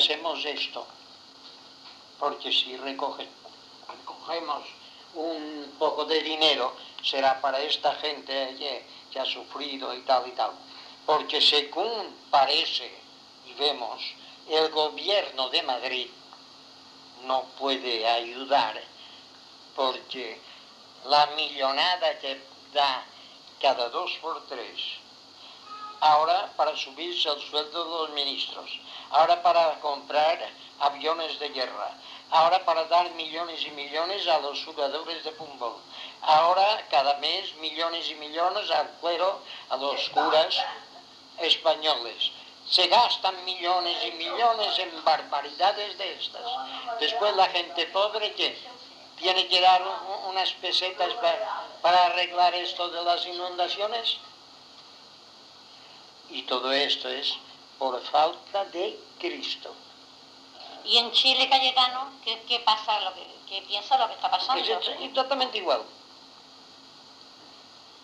hacemos esto, porque si recoge- recogemos un poco de dinero, será para esta gente que, que ha sufrido y tal y tal. Porque según parece y vemos, el gobierno de Madrid no puede ayudar porque la millonada que da cada dos por tres, ahora para subirse el sueldo de los ministros, ahora para comprar aviones de guerra, ahora para dar millones y millones a los jugadores de fútbol, ahora cada mes millones y millones al clero, a los curas españoles. Se gastan millones y millones en barbaridades de estas. Después la gente pobre que tiene que dar un- unas pesetas pa- para arreglar esto de las inundaciones. Y todo esto es por falta de Cristo. Y en Chile, Cayetano, ¿qué, qué pasa? Lo que, ¿Qué piensa lo que está pasando? Es ex- exactamente igual.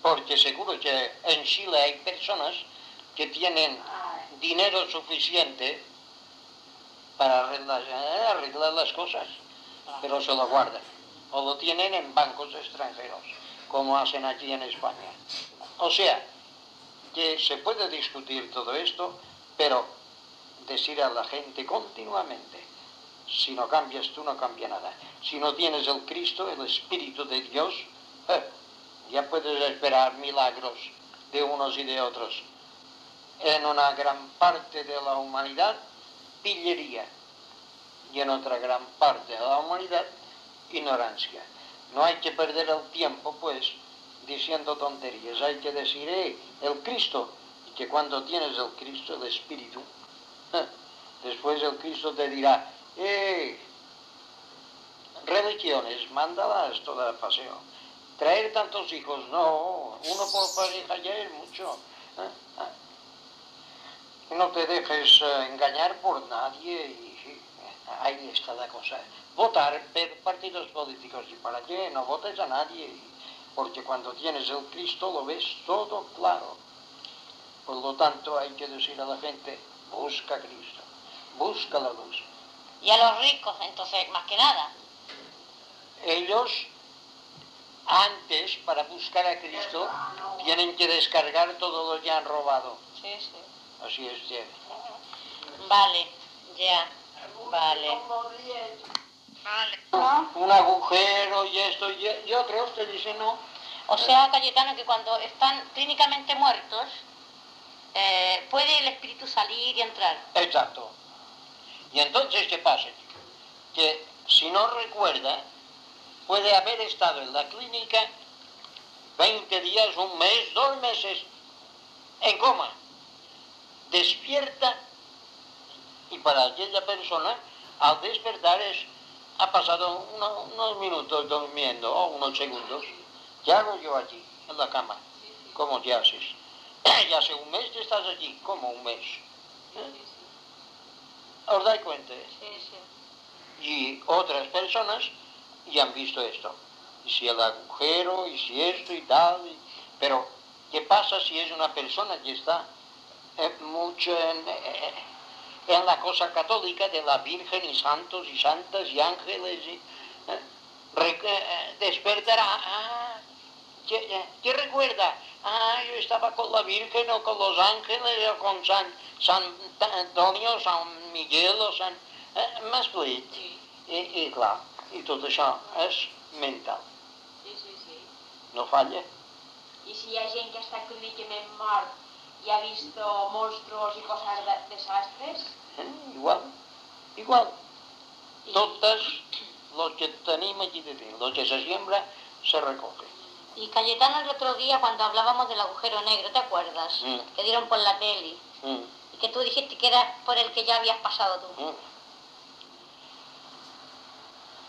Porque seguro que en Chile hay personas que tienen dinero suficiente para arreglar, eh, arreglar las cosas, pero se lo guardan. O lo tienen en bancos extranjeros, como hacen aquí en España. O sea, que se puede discutir todo esto, pero decir a la gente continuamente, si no cambias tú no cambia nada. Si no tienes el Cristo, el Espíritu de Dios, eh, ya puedes esperar milagros de unos y de otros. En una gran parte de la humanidad, pillería. Y en otra gran parte de la humanidad, ignorancia. No hay que perder el tiempo, pues, diciendo tonterías. Hay que decir, eh, el Cristo. Y que cuando tienes el Cristo, el Espíritu, después el Cristo te dirá, eh, religiones, mándalas todas al paseo. Traer tantos hijos, no, uno por pareja ya es mucho. No te dejes eh, engañar por nadie y ahí está la cosa. Votar per- partidos políticos y para qué, no votes a nadie, porque cuando tienes el Cristo lo ves todo claro. Por lo tanto hay que decir a la gente, busca a Cristo, busca la luz. Y a los ricos, entonces, más que nada. ellos antes para buscar a Cristo tienen que descargar todo lo que han robado. Sí, sí. Así es. ya. Vale, ya. Vale. Vale. Un agujero y esto y, y otro, usted dice no. O sea, Cayetano, que cuando están clínicamente muertos, eh, puede el espíritu salir y entrar. Exacto. Y entonces, ¿qué pasa? Que si no recuerda, puede haber estado en la clínica 20 días, un mes, dos meses, en coma. Despierta y para aquella persona, al despertar, es, ha pasado uno- unos minutos durmiendo o unos segundos. ¿Qué hago yo aquí, en la cama? ¿Cómo te haces? Ya hace un mes que estás aquí, ¿cómo un mes? ¿Eh? ¿Os dais cuenta? Sí, sí. Y otras personas ya han visto esto. Y si el agujero, y si esto y tal. y- Pero, ¿qué pasa si es una persona que está eh, mucho en, eh, en la cosa católica de la Virgen y santos y santas y ángeles? Y, eh, rec- eh, despertará. Ah, ¿qué, eh, qué recuerda? Ah, yo estaba con la Virgen o con los ángeles o con San, San Antonio, San Miguel o San... Eh, M'explic? I, I clar, i tot això és mental, Sí, sí, sí. no falla. I si hi ha gent que està clínicament mort i ha vist monstruos i coses de, desastres, Eh? Igual, igual. i, Totes los que tenim aquí de dins, lo que se siembra, se recoge. Y Cayetano el otro día cuando hablábamos del agujero negro, ¿te acuerdas? Mm. Que dieron por la tele. Mm, Y que tú dijiste que era por el que ya habías pasado tú. mm.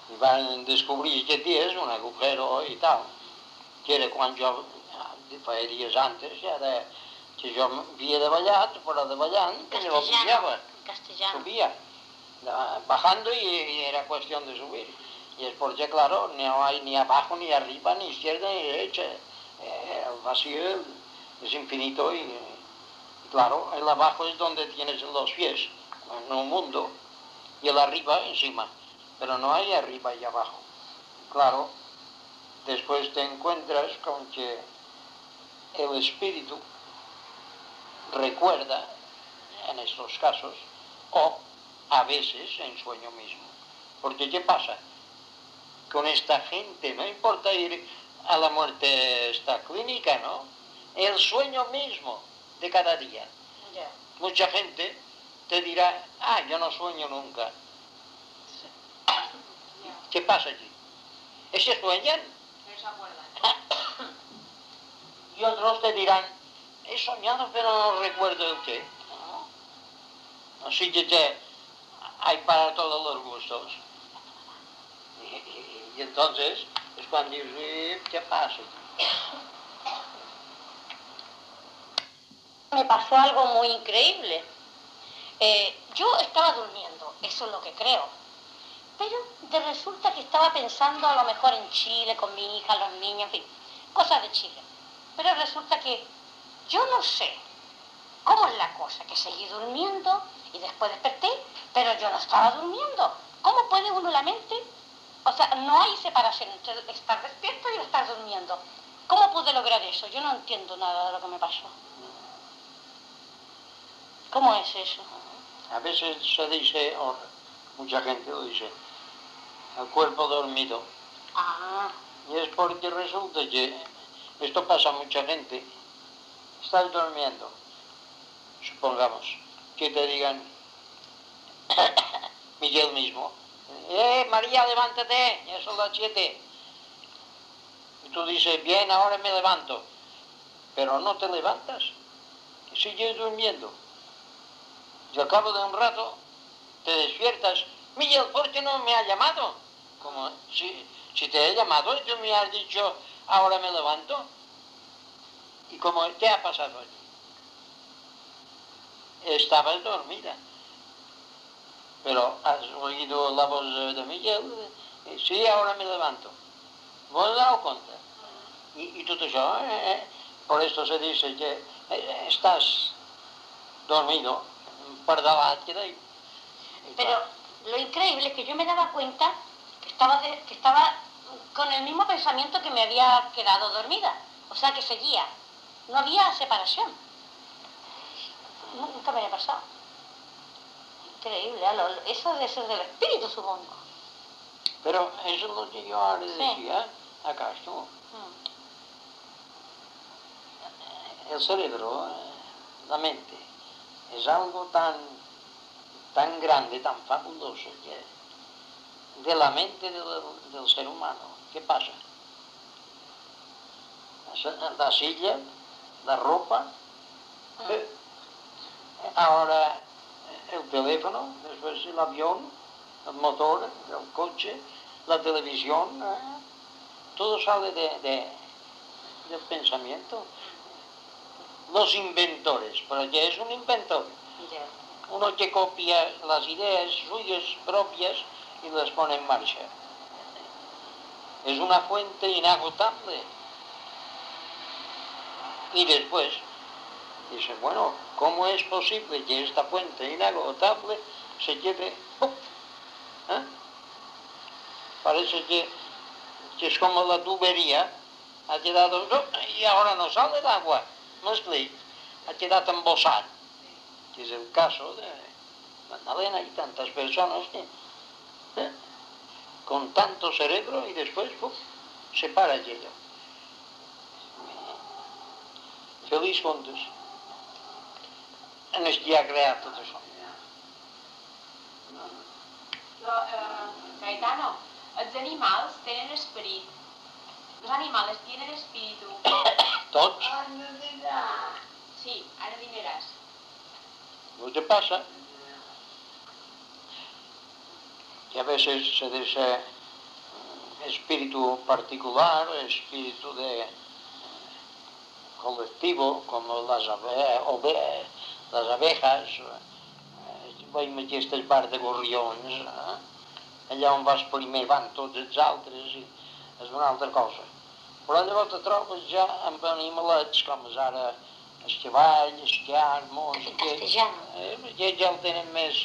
I van descobrir que és un agujero i tal, que era eh, feia dies antes, ja de, que jo havia de ballar, fora de ballant, pujava. Castellano. subía, bajando y, y era cuestión de subir. Y es porque, claro, no hay ni abajo, ni arriba, ni izquierda, ni derecha. Eh, el vacío es infinito y, y claro, el abajo es donde tienes los pies, en un mundo. y el arriba encima, pero no hay arriba y abajo. Claro, después te encuentras con que el espíritu recuerda en estos casos o a veces en sueño mismo. Porque ¿qué pasa? Con esta gente no importa ir a la muerte esta clínica, ¿no? El sueño mismo de cada día. Mucha gente te dirá, ah, yo no sueño nunca. ¿Qué pasa allí? ¿Ese sueñan? No se acuerdan. Y otros te dirán, he soñado pero no recuerdo el qué. Así que hay para todos los gustos. Y, y- y entonces es cuando dices, "Eh, ¿qué pasa? Me pasó algo muy increíble. Eh, yo estaba durmiendo, eso es lo que creo. Pero de resulta que estaba pensando a lo mejor en Chile, con mi hija, los niños, en fin, cosas de Chile. Pero resulta que yo no sé cómo es la cosa, que seguí durmiendo y después desperté, pero yo no estaba durmiendo. ¿Cómo puede uno la mente? O sea, no hay separación entre estar despierto y estar durmiendo. ¿Cómo pude lograr eso? Yo no entiendo nada de lo que me pasó. ¿Cómo es eso? A veces se dice, o mucha gente lo dice, el cuerpo dormido. Ah, Y es porque resulta que esto pasa a mucha gente. Estás durmiendo, supongamos, que te digan, Miguel mismo, eh, María, levántate, ya son las siete. Y tú dices, bien, ahora me levanto, pero no te levantas, sigues durmiendo. Y al cabo de un rato te despiertas, Miguel, ¿por qué no me has llamado? Como si, si te he llamado y tú me has dicho, ahora me levanto. ¿Y cómo te ha pasado allí? Estabas dormida. Pero has oído la voz de Miguel, eh, sí, ahora me levanto. ¿Vos dado cuenta? Y, y tú te dices, "Ah, eh, eh". por esto se dice que eh, estás dormido. Y pero lo increíble es que yo me daba cuenta que estaba, de- que estaba con el mismo pensamiento que me había quedado dormida. O sea, que seguía. No había separación. Nunca me había pasado. Increíble, ¿eh? Eso debe ser del espíritu, supongo. Pero eso es lo que yo ahora Sí. decía a Castro. Mm. El cerebro, eh, la mente, es algo tan, tan grande, tan fabuloso, que de la mente del, del ser humano, ¿qué pasa? La silla, la ropa, eh, ahora el teléfono, después el avión, el motor, el coche, la televisión, eh, todo sale de, de- del pensamiento. Los inventores, porque es un inventor, uno que copia las ideas suyas propias y las pone en marcha. Es una fuente inagotable. Y después dice, bueno, ¿cómo es posible que esta fuente inagotable se quede... ¡pum! ¿Eh? Parece que, es como la tubería, ha quedado... y ahora no sale el agua, no es que ha quedado embosado que es el caso de Magdalena y tantas personas ¿eh? con tanto cerebro y después ¡puf! se para aquello. Feliç juntos. En este dia creat tot això. Però, eh, Gaetano, els animals tenen esperit. Los animales tienen espíritu. Tots. Sí, ara dirás. Lo que pasa que a veces se dice mm, espíritu particular, espíritu de eh, colectivo, como las, abe- ove- las abejas, eh, veiem aquestes bars de gorrions, eh? allà on vas primer van tots els altres i és una altra cosa. Però llavors te trobes ja amb animalets com és ara el cavall, el carn, mos, En que, castellano. eh, ja, ja el tenen més,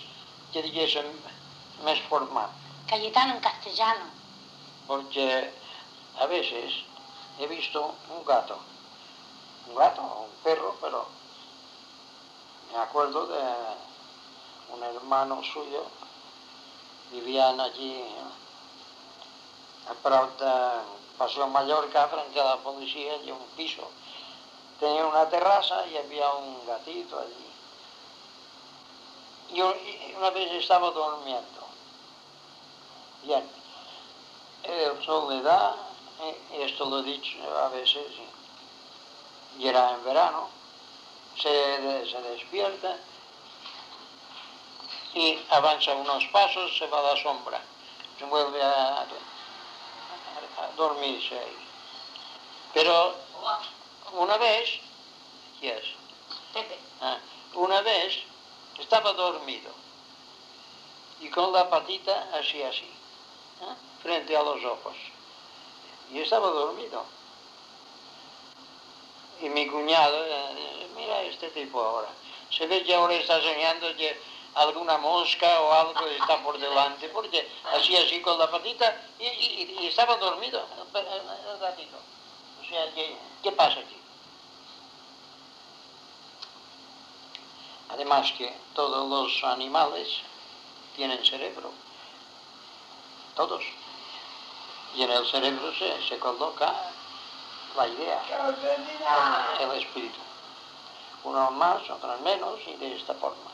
que diguéssim, me formar. Cayetano en castellano. Porque a veces he visto un gato, un gato o un perro, pero me acuerdo de un hermano suyo, vivían allí a Prauta, Paseo Mallorca, frente a la policía, y un piso. Tenía una terraza y había un gatito allí. Y un- y una vez estaba durmiendo. Bien, el sol le da, eh, esto lo he dicho a veces, y- era en verano, se, de- se despierta y avanza unos pasos, se va a la sombra, se vuelve a, a- a dormirse ahí. Pero una vez, ¿qué es? Pepe. Ah, una vez estaba dormido y con la patita así, así, ¿eh? frente a los ojos. Y estaba dormido. Y mi cuñado, eh, mira este tipo ahora, se ve que ahora está soñando que alguna mosca o algo está por delante, porque así, así con la patita y, estaba dormido el gatito. O sea, ¿qué, qué pasa aquí? Además que todos los animales tienen cerebro, todos. Y en el cerebro se, se coloca la idea, el espíritu. Unos más, otros menos y de esta forma.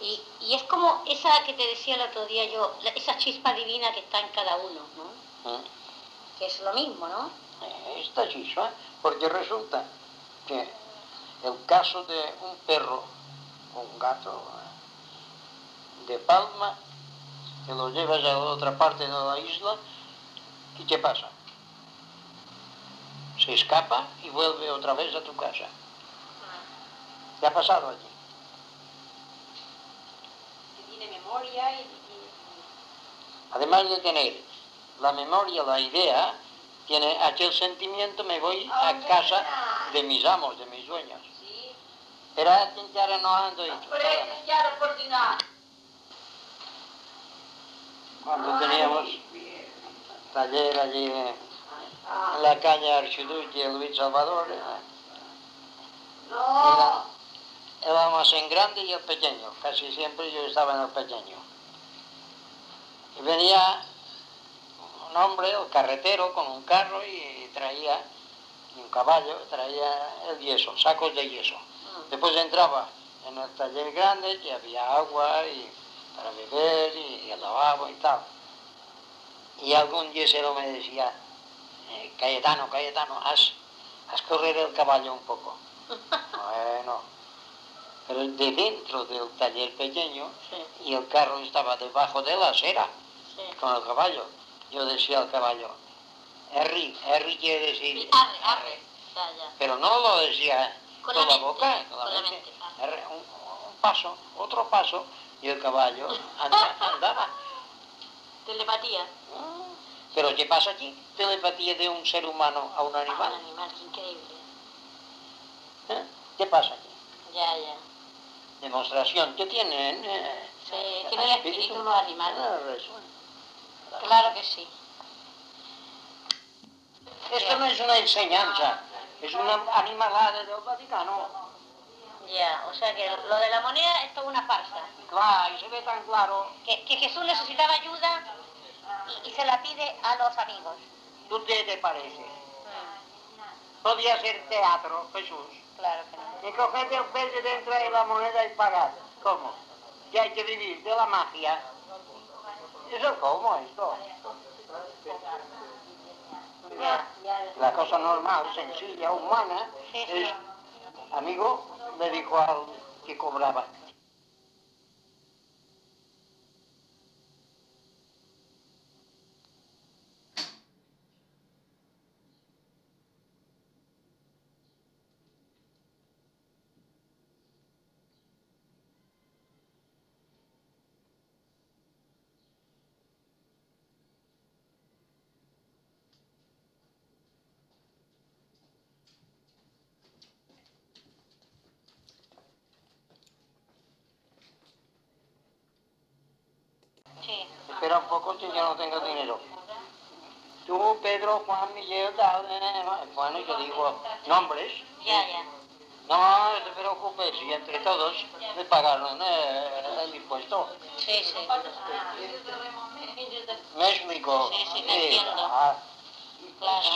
Y, y es como esa que te decía el otro día yo, la- esa chispa divina que está en cada uno, ¿no? ¿eh? Que es lo mismo, ¿no? Esta chispa, porque resulta que el caso de un perro o un gato eh, de palma, que lo llevas a la otra parte de la isla, ¿y qué pasa? Se escapa y vuelve otra vez a tu casa. ¿Qué ha pasado allí? Que tiene memoria y, y- Además de tener la memoria, la idea, tiene aquel sentimiento, me voy a casa de mis amos, de mis dueños. Era ya no ando y Cuando teníamos taller allí en la calle Archiduque, Luis Salvador, eh, era el almacén grande y el pequeño. Casi siempre yo estaba en el pequeño. Y venía un hombre, el carretero, con un carro y traía, y un caballo, traía el yeso, sacos de yeso. Después entraba en el taller grande, que había agua y para beber y, el lavabo y tal. Y algún yesero me decía, eh, Cayetano, Cayetano, haz, haz correr el caballo un poco. bueno, pero de dentro del taller pequeño Sí, y el carro estaba debajo de la acera sí. con el caballo. Yo decía al caballo, Harry, Harry quiere decir... Y arre, arre. Ya, ya. Pero no lo decía Con con, la mente, boca, con la mente, ah. Arre, Un, un paso, otro paso, y el caballo anda- andaba. Telepatía. Pero ¿qué pasa aquí? Telepatía de un ser humano a un Ah, animal. un animal, qué increíble. ¿eh? ¿Qué pasa aquí? Ya, ya. Demostración que tienen. eh, Sí, tienen espíritu los animales. Ah, eso. Claro que sí. Esto no es una enseñanza, es una animalada del Vaticano. Ya, o sea que lo de la moneda es toda una farsa. Claro, y se ve tan claro. Que, que Jesús necesitaba ayuda y, y se la pide a los amigos. ¿Tú qué te parece? Mm, Podía ser teatro, Jesús. claro que no. Y coger el pez dentro de la moneda y pagar. ¿Cómo? Que hay que vivir de la magia. ¿Eso cómo esto? La cosa normal, sencilla, humana, es, amigo, le dijo al que cobraba, Sí. Espera un poco que yo no tengo dinero. Tú, Pedro, Juan, Miguel, tal, eh, bueno, yo digo nombres. Ya, ya. No, no te preocupes, y entre todos me pagaron eh, el impuesto. Sí, sí. ¿Me explico? Sí, sí, te entiendo. ah, Claro.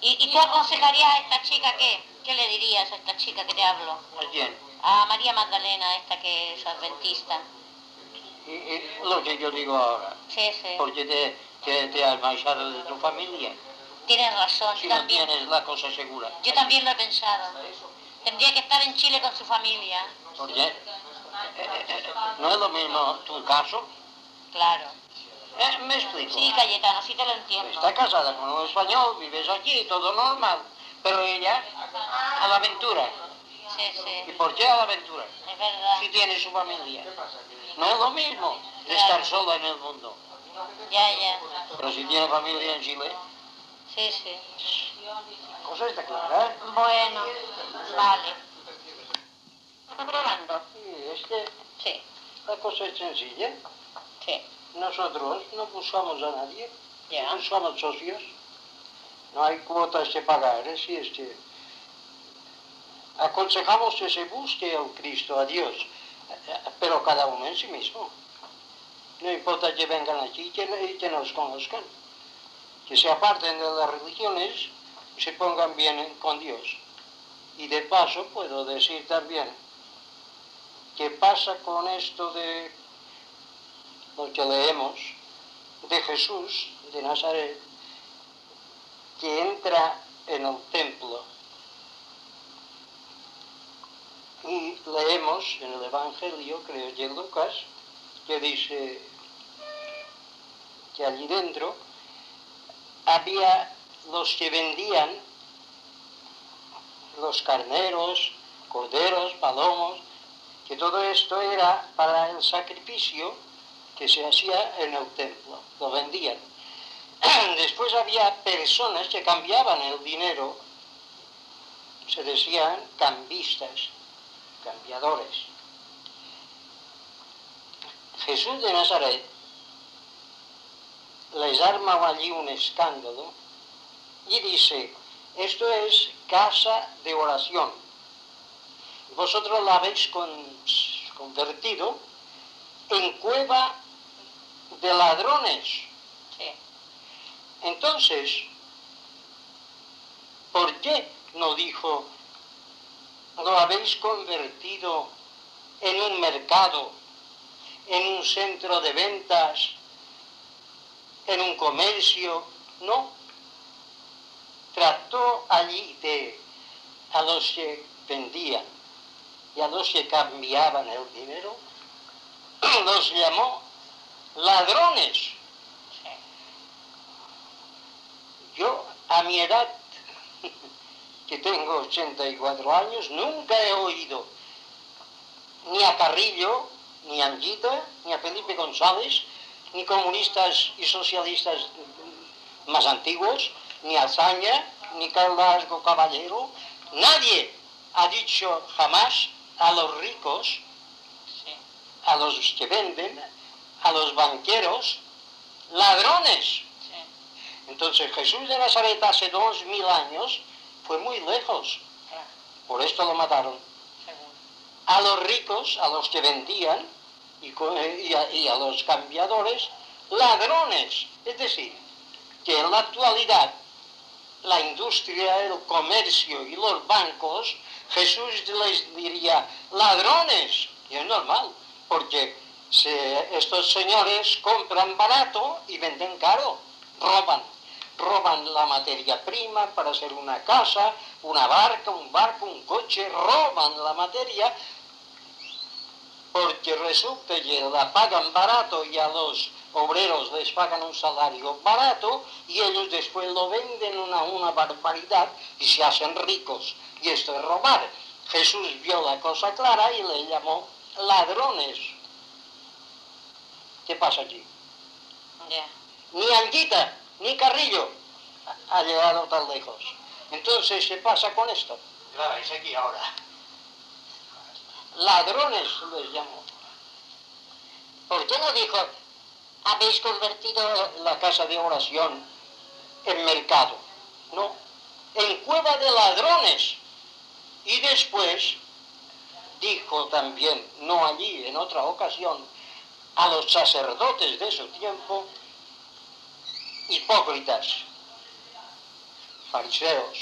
¿Y, ¿Y tú aconsejarías a esta chica qué? ¿Qué le dirías a esta chica que te hablo? ¿A quién? A María Magdalena, esta que es adventista. Y, y lo que yo digo ahora, Sí, sí. porque te, te, te has marchado de tu familia. Tienes razón, Si yo no también. tienes la cosa segura. Yo también lo he pensado. Tendría que estar en Chile con su familia. Porque eh, eh, no es lo mismo tu caso. Claro. Eh, me explico. Sí, Cayetano, sí te lo entiendo. Está casada con un español, vives aquí, todo normal. Pero ella a la aventura. Sí, ¿Y sí. por qué a la aventura? Es verdad. Si tiene su familia. No es lo mismo de estar sola en el mundo. Ya, ya. Pero si tiene familia en Chile, Sí, sí. cosa está clara. ¿eh? Bueno, vale. Probando. Sí, Sí, la cosa es sencilla. sí. Nosotros no buscamos a nadie, Ya. buscamos socios. No hay cuotas que pagar, es decir, es que aconsejamos que se busque al Cristo, a Dios, pero cada uno en sí mismo. No importa que vengan aquí y que, que nos conozcan, que se aparten de las religiones y se pongan bien con Dios. Y de paso puedo decir también, ¿qué pasa con esto de lo que leemos de Jesús de Nazaret, que entra en el templo. Y leemos en el Evangelio, creo que en Lucas, que dice que allí dentro había los que vendían los carneros, corderos, palomos, que todo esto era para el sacrificio que se hacía en el templo, lo vendían. Después había personas que cambiaban el dinero, se decían cambistas, cambiadores. Jesús de Nazaret les arma allí un escándalo y dice, esto es casa de oración. Vosotros la habéis con- convertido en cueva de ladrones. Sí. Entonces, ¿por qué no dijo, lo habéis convertido en un mercado, en un centro de ventas, en un comercio? No. Trató allí de a los que vendían y a los que cambiaban el dinero, los llamó ladrones. Yo, a mi edad, que tengo 84 años, nunca he oído ni a Carrillo, ni a Anguita, ni a Felipe González, ni comunistas y socialistas más antiguos, ni a Alzaña, ni Carlasco Caballero. Nadie ha dicho jamás a los ricos, a los que venden, a los banqueros, ladrones. Entonces Jesús de Nazaret hace dos mil años fue muy lejos, por esto lo mataron. A los ricos, a los que vendían y, eh, y a, y a los cambiadores, ladrones. Es decir, que en la actualidad la industria, el comercio y los bancos, Jesús les diría ladrones. Y es normal, porque se- estos señores compran barato y venden caro, roban. Roban la materia prima para hacer una casa, una barca, un barco, un coche, roban la materia porque resulta que la pagan barato y a los obreros les pagan un salario barato y ellos después lo venden una, una barbaridad y se hacen ricos. Y esto es robar. Jesús vio la cosa clara y le llamó ladrones. ¿Qué pasa aquí? Ya. Ni Anguita, ni Carrillo ha llegado tan lejos. Entonces, ¿qué pasa con esto? Grabáis aquí ahora. ladrones les llamó. ¿Por qué no dijo, habéis convertido la casa de oración en mercado? No, en cueva de ladrones. Y después dijo también, no allí, en otra ocasión, a los sacerdotes de su tiempo, hipócritas, fariseos,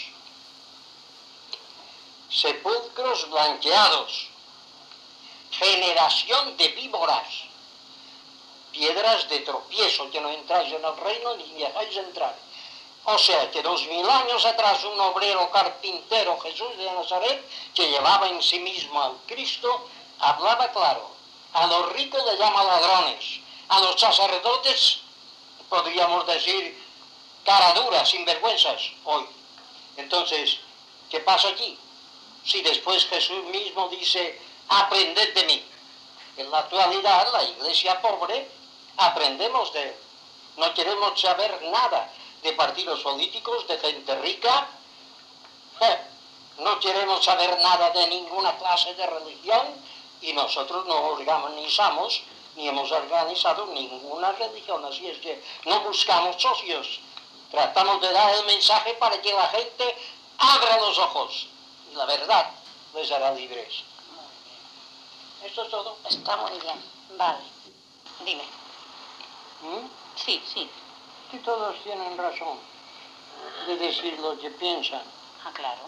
sepulcros blanqueados, generación de víboras, piedras de tropiezo que no entráis en el reino ni dejáis entrar. O sea que dos mil años atrás un obrero carpintero Jesús de Nazaret, que llevaba en sí mismo al Cristo, hablaba claro. A los ricos le llama ladrones, a los sacerdotes podríamos decir cara dura, sinvergüenzas hoy. Entonces, ¿qué pasa aquí? Si después Jesús mismo dice, aprended de mí. En la actualidad, la iglesia pobre, aprendemos de él. No queremos saber nada de partidos políticos, de gente rica. Eh, no queremos saber nada de ninguna clase de religión y nosotros no organizamos ni hemos organizado ninguna religión. Así es que no buscamos socios. Tratamos de dar el mensaje para que la gente abra los ojos. La verdad les hará libres. Esto es todo. Está muy bien. Vale. Dime. ¿Mm? Sí, sí. Que todos tienen razón de decir lo que piensan. Ah, claro.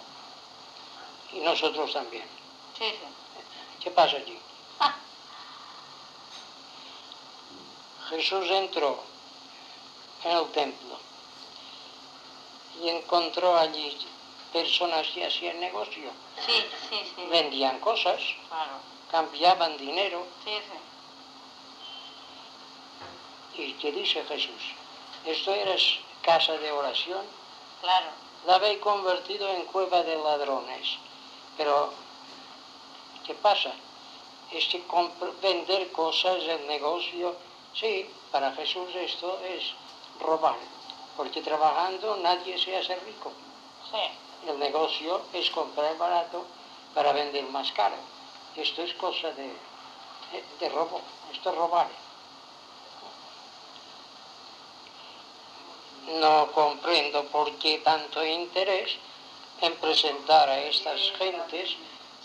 Y nosotros también. Sí, sí. ¿Qué pasa allí? Jesús entró en el templo y encontró allí personas que hacían negocio. sí, sí, sí. Vendían cosas, Claro. cambiaban dinero. Sí, sí. ¿Y qué dice Jesús? Esto era casa de oración. Claro. La habéis convertido en cueva de ladrones. Pero, ¿qué pasa? Es que vender cosas, el negocio, sí, para Jesús esto es robar. Porque trabajando nadie se hace rico. Sí. El negocio es comprar barato para vender más caro. Esto es cosa de, de robo. Esto es robar. No comprendo por qué tanto interés en presentar a estas gentes,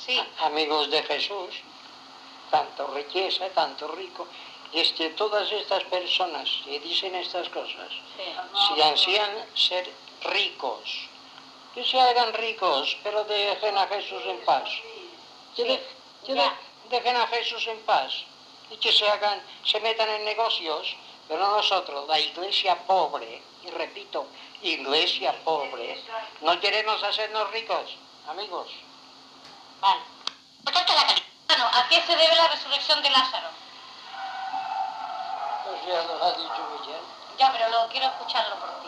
Sí. amigos de Jesús, tanto riqueza, tanto rico. Y es que todas estas personas que dicen estas cosas, Sí. si ansían ser ricos, que se hagan ricos, pero dejen a Jesús en paz. Que, de- que de- Ya. dejen a Jesús en paz y que se hagan, se metan en negocios, pero nosotros, la iglesia pobre, y repito, iglesia pobre, no queremos hacernos ricos, amigos. Vale. Cali- Bueno, ¿a qué se debe la resurrección de Lázaro? Ya lo ha dicho Miguel, Ya, pero lo quiero escucharlo por ti.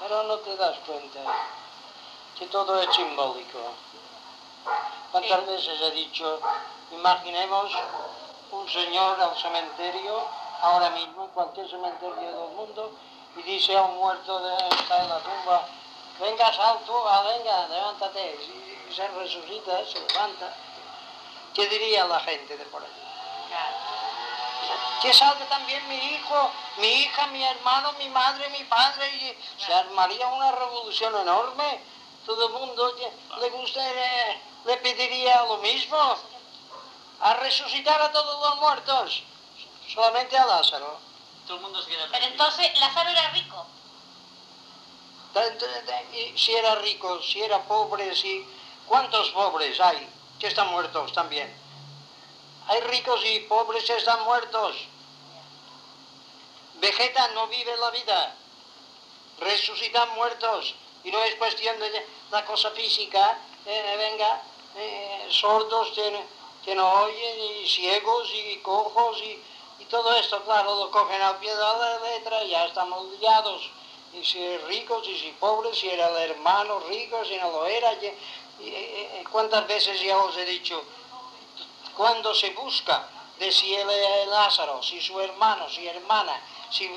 pero no te das cuenta que todo es simbólico. ¿Cuántas Sí. veces he dicho, imaginemos un señor al cementerio, ahora mismo, en cualquier cementerio del mundo, y dice a un muerto de está en la tumba, venga, sal tú, ah, venga, levántate, y, y se resucita, se levanta. ¿Qué diría la gente de por allí? Que salga también mi hijo, mi hija, mi hermano, mi madre, mi padre, y se armaría una revolución enorme. Todo el mundo le gustaría, le pediría lo mismo, a resucitar a todos los muertos, solamente a Lázaro. Todo el mundo se quiere Pero entonces Lázaro era rico. Si era rico, si era pobre, si... ¿Cuántos pobres hay que están muertos también? Hay ricos y pobres están muertos. Vegetan, no viven la vida. Resucitan muertos. Y no es cuestión de la cosa física. eh, venga, eh, sordos que, que no oyen, y ciegos, y cojos, y, todo esto, claro, lo cogen al pie de la letra y ya estamos liados. Y si ricos y si pobres, si era el hermano rico, si no lo era. y- ¿Cuántas veces ya os he dicho? Cuando se busca de si él es Lázaro, si su hermano, si hermana, si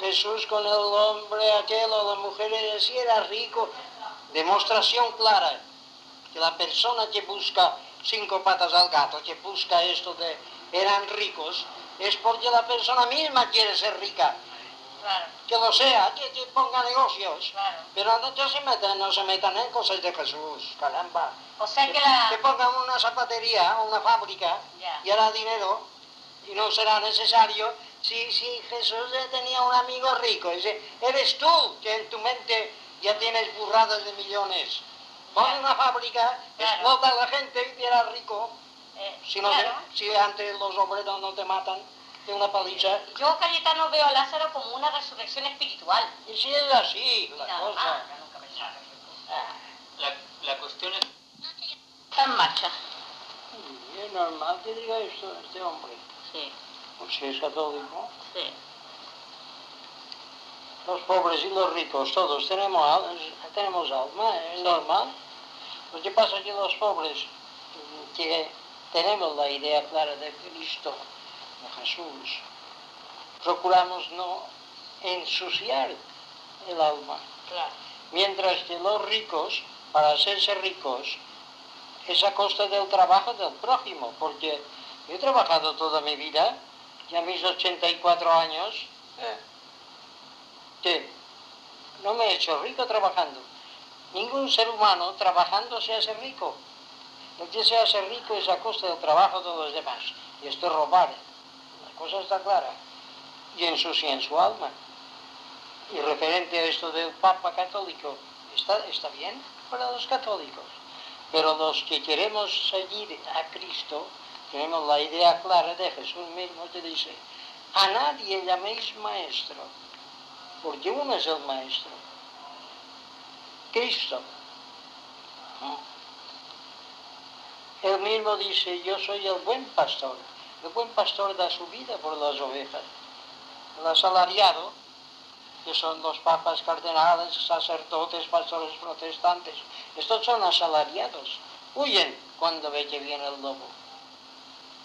Jesús con el hombre aquel o la mujer, si era rico, demostración clara que la persona que busca cinco patas al gato, que busca esto de eran ricos, es porque la persona misma quiere ser rica. Claro, Que lo sea, que, que ponga negocios. claro. Pero no, no se metan, no se metan en cosas de Jesús, caramba. O sea que la... Que pongan una zapatería o una fábrica Ya. y hará dinero y no será necesario si, si Jesús eh, tenía un amigo rico. Dice, eres tú que en tu mente ya tienes burradas de millones. Pon una fábrica, Claro. explota a la gente y te harás rico. eh, Si, no claro. te- si antes los obreros no te matan de una paliza. Yo, Cayetano, veo a Lázaro como una resurrección espiritual. Y si es así la Nada cosa. más, nunca. Ah, la cuestión es Está en marcha. y es normal que diga esto este hombre. Sí, Pues si es católico. sí. Los pobres y los ricos, todos tenemos, tenemos alma, es normal. Lo que pasa es que los pobres, que tenemos la idea clara de Cristo, de Jesús, procuramos no ensuciar el alma. Claro. Mientras que los ricos, para hacerse ricos, es a costa del trabajo del prójimo, porque he trabajado toda mi vida, y a mis 84 años, eh, que no me he hecho rico trabajando. Ningún ser humano trabajando se hace rico. El que se hace rico es a costa del trabajo de los demás. Y esto es robar. La cosa está clara. Y ensucian su alma. Y referente a esto del Papa católico, está, está bien para los católicos. Pero los que queremos seguir a Cristo, tenemos la idea clara de Jesús mismo que dice, a nadie llaméis maestro, porque uno es el maestro, Cristo. Él mismo dice, yo soy el buen pastor. El buen pastor da su vida por las ovejas. El asalariado, que son los papas cardenales, sacerdotes, pastores protestantes, estos son asalariados. Huyen cuando ve que viene el lobo.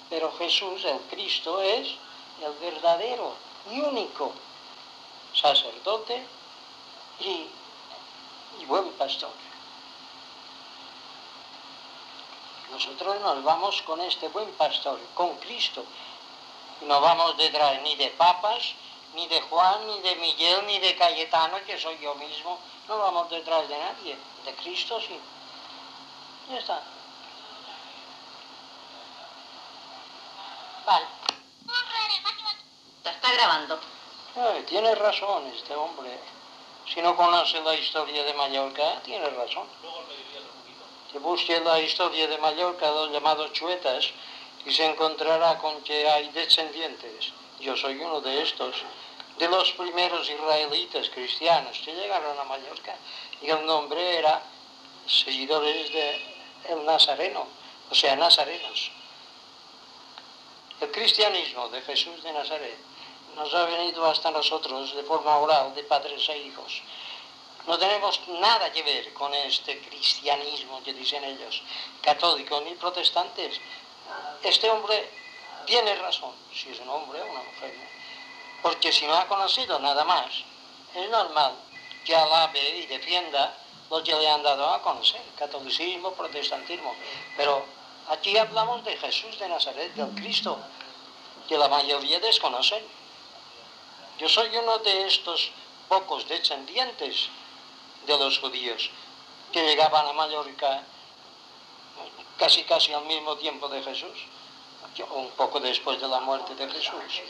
Pero Jesús, el Cristo, es el verdadero y único sacerdote y, y buen pastor. Nosotros nos vamos con este buen pastor, con Cristo. No vamos detrás ni de papas, ni de Juan, ni de Miguel, ni de Cayetano, que soy yo mismo. No vamos detrás de nadie. De Cristo sí. Ya está. Vale. Se está grabando. Ay, tiene razón este hombre. Si no conoce la historia de Mallorca, tiene razón. Que busque la historia de Mallorca, los llamados chuetas, y se encontrará con que hay descendientes. Yo soy uno de estos, de los primeros israelitas cristianos que llegaron a Mallorca. Y el nombre era seguidores de el Nazareno, o sea, nazarenos. El cristianismo de Jesús de Nazaret nos ha venido hasta nosotros de forma oral, de padres e hijos. No tenemos nada que ver con este cristianismo que dicen ellos, católicos ni protestantes. Este hombre tiene razón, si es un hombre o una mujer, porque si no ha conocido nada más, es normal que alabe y defienda lo que le han dado a conocer, catolicismo, protestantismo. Pero aquí hablamos de Jesús de Nazaret, del Cristo, que la mayoría desconocen. Yo soy uno de estos pocos descendientes de los judíos que llegaban a Mallorca casi casi al mismo tiempo de Jesús, un poco después de la muerte de Jesús.